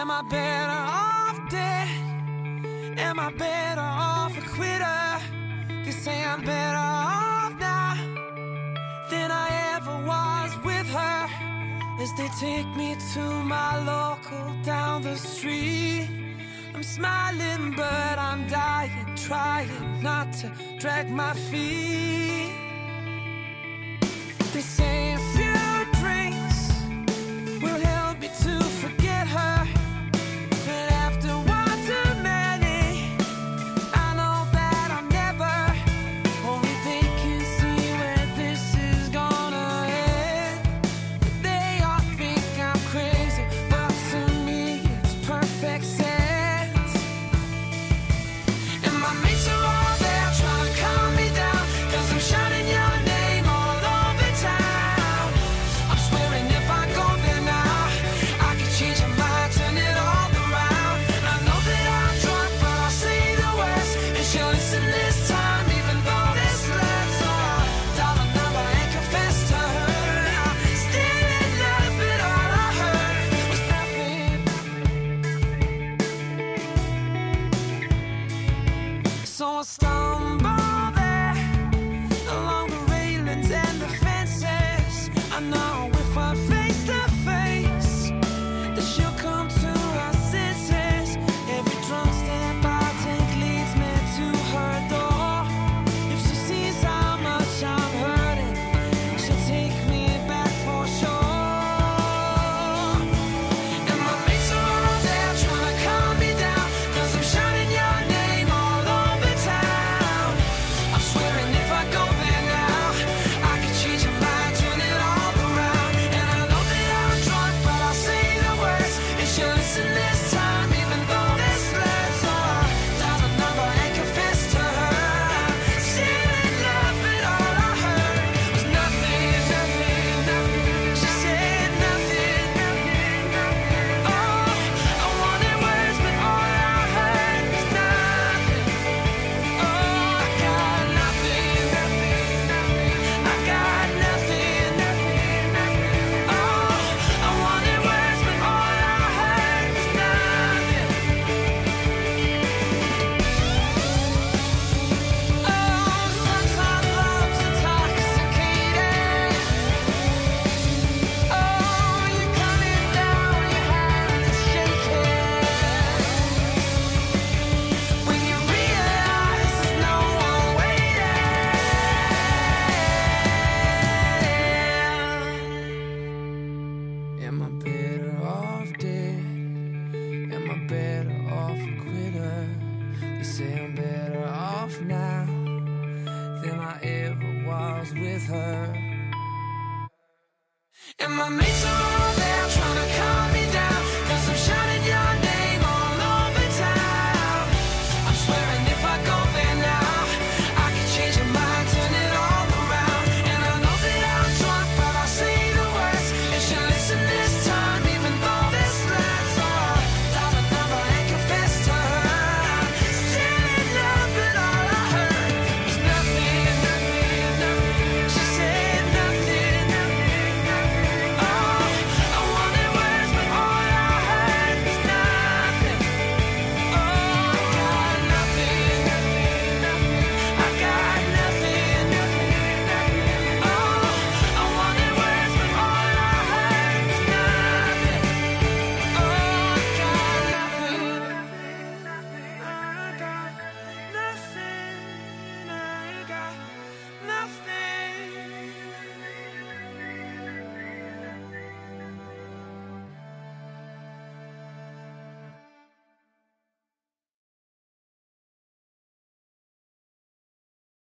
Am I better off dead? Am I better off a quitter? They say I'm better off now than I ever was with her. As they take me to my local down the street, I'm smiling, but I'm dying, trying not to drag my feet. off now than I ever was with her. And my